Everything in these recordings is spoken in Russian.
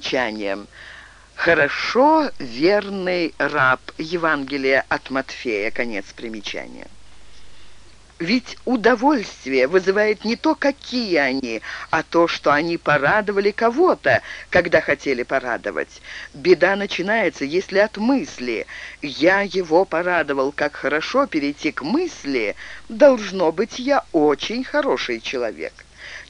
Примечание. Хорошо верный раб. Евангелие от Матфея. Конец примечания. Ведь удовольствие вызывает не то, какие они, а то, что они порадовали кого-то, когда хотели порадовать. Беда начинается, если от мысли «я его порадовал, как хорошо перейти к мысли», должно быть, я очень хороший человек.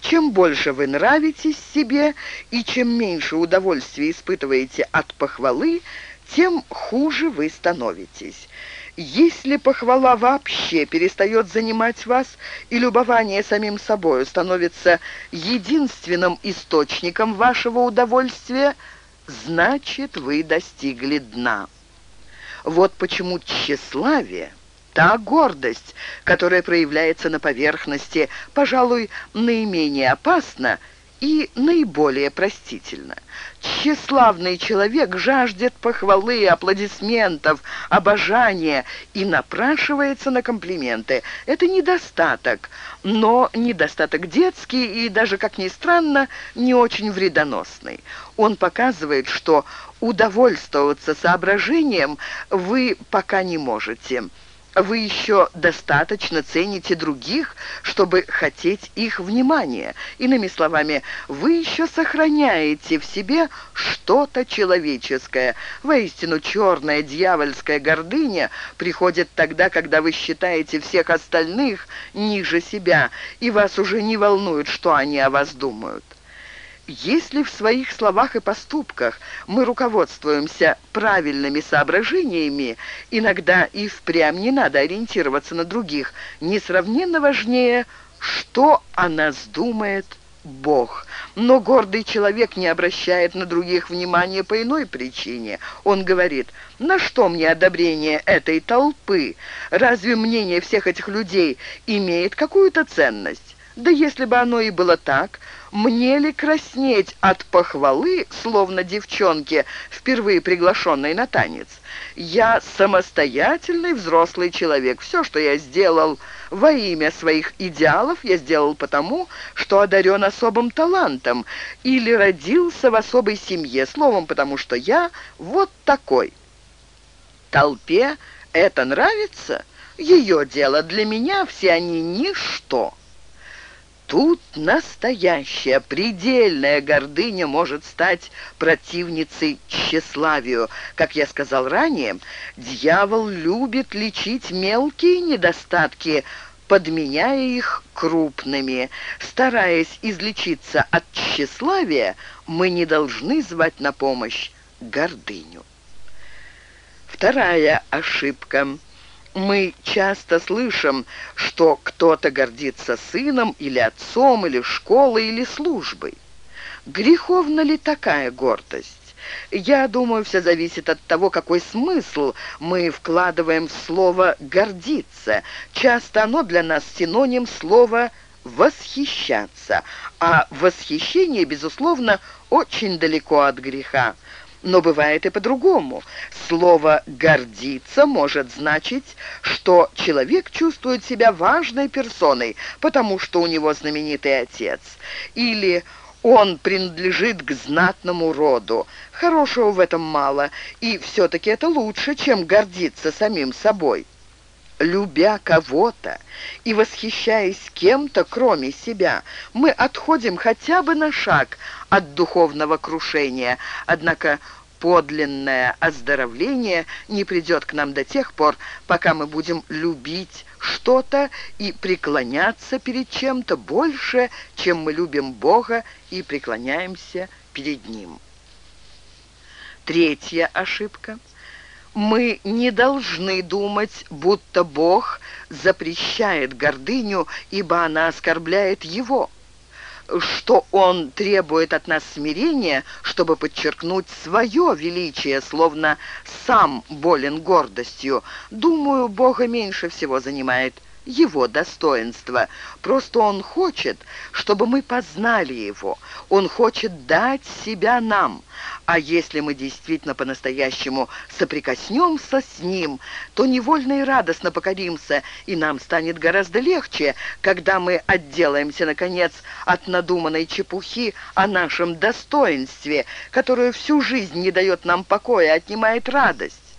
Чем больше вы нравитесь себе и чем меньше удовольствия испытываете от похвалы, тем хуже вы становитесь. Если похвала вообще перестает занимать вас, и любование самим собою становится единственным источником вашего удовольствия, значит, вы достигли дна. Вот почему тщеславие, та гордость, которая проявляется на поверхности, пожалуй, наименее опасна и наиболее простительно. Тщеславный человек жаждет похвалы, аплодисментов, обожания и напрашивается на комплименты. Это недостаток, но недостаток детский и даже, как ни странно, не очень вредоносный. Он показывает, что удовольствоваться соображением вы пока не можете – вы еще достаточно цените других, чтобы хотеть их внимания. Иными словами, вы еще сохраняете в себе что-то человеческое. Воистину, черная дьявольская гордыня приходит тогда, когда вы считаете всех остальных ниже себя, и вас уже не волнует, что они о вас думают. Если в своих словах и поступках мы руководствуемся правильными соображениями, иногда и впрямь не надо ориентироваться на других. Несравненно важнее, что о нас думает Бог. Но гордый человек не обращает на других внимания по иной причине. Он говорит, на что мне одобрение этой толпы? Разве мнение всех этих людей имеет какую-то ценность? Да если бы оно и было так, мне ли краснеть от похвалы, словно девчонке, впервые приглашенной на танец? Я самостоятельный взрослый человек. Все, что я сделал во имя своих идеалов, я сделал потому, что одарен особым талантом или родился в особой семье, словом, потому что я вот такой. Толпе это нравится? Ее дело. Для меня все они ничто. Тут настоящая, предельная гордыня может стать противницей тщеславию. Как я сказал ранее, дьявол любит лечить мелкие недостатки, подменяя их крупными. Стараясь излечиться от тщеславия, мы не должны звать на помощь гордыню. Вторая ошибка – мы часто слышим, что кто-то гордится сыном или отцом, или школой, или службой. Греховна ли такая гордость? Я думаю, все зависит от того, какой смысл мы вкладываем в слово «гордиться». Часто оно для нас синоним слова «восхищаться», а восхищение, безусловно, очень далеко от греха. Но бывает и по-другому. Слово «гордиться» может значить, что человек чувствует себя важной персоной, потому что у него знаменитый отец. Или он принадлежит к знатному роду. Хорошего в этом мало, и все-таки это лучше, чем гордиться самим собой любя кого-то и восхищаясь кем-то, кроме себя, мы отходим хотя бы на шаг от духовного крушения. Однако подлинное оздоровление не придет к нам до тех пор, пока мы будем любить что-то и преклоняться перед чем-то больше, чем мы любим Бога и преклоняемся перед Ним. Третья ошибка – мы не должны думать, будто Бог запрещает гордыню, ибо она оскорбляет Его, что Он требует от нас смирения, чтобы подчеркнуть свое величие, словно сам болен гордостью. Думаю, Бога меньше всего занимает его достоинство. Просто он хочет, чтобы мы познали его. Он хочет дать себя нам. А если мы действительно по-настоящему соприкоснемся с ним, то невольно и радостно покоримся, и нам станет гораздо легче, когда мы отделаемся, наконец, от надуманной чепухи о нашем достоинстве, которое всю жизнь не дает нам покоя, отнимает радость.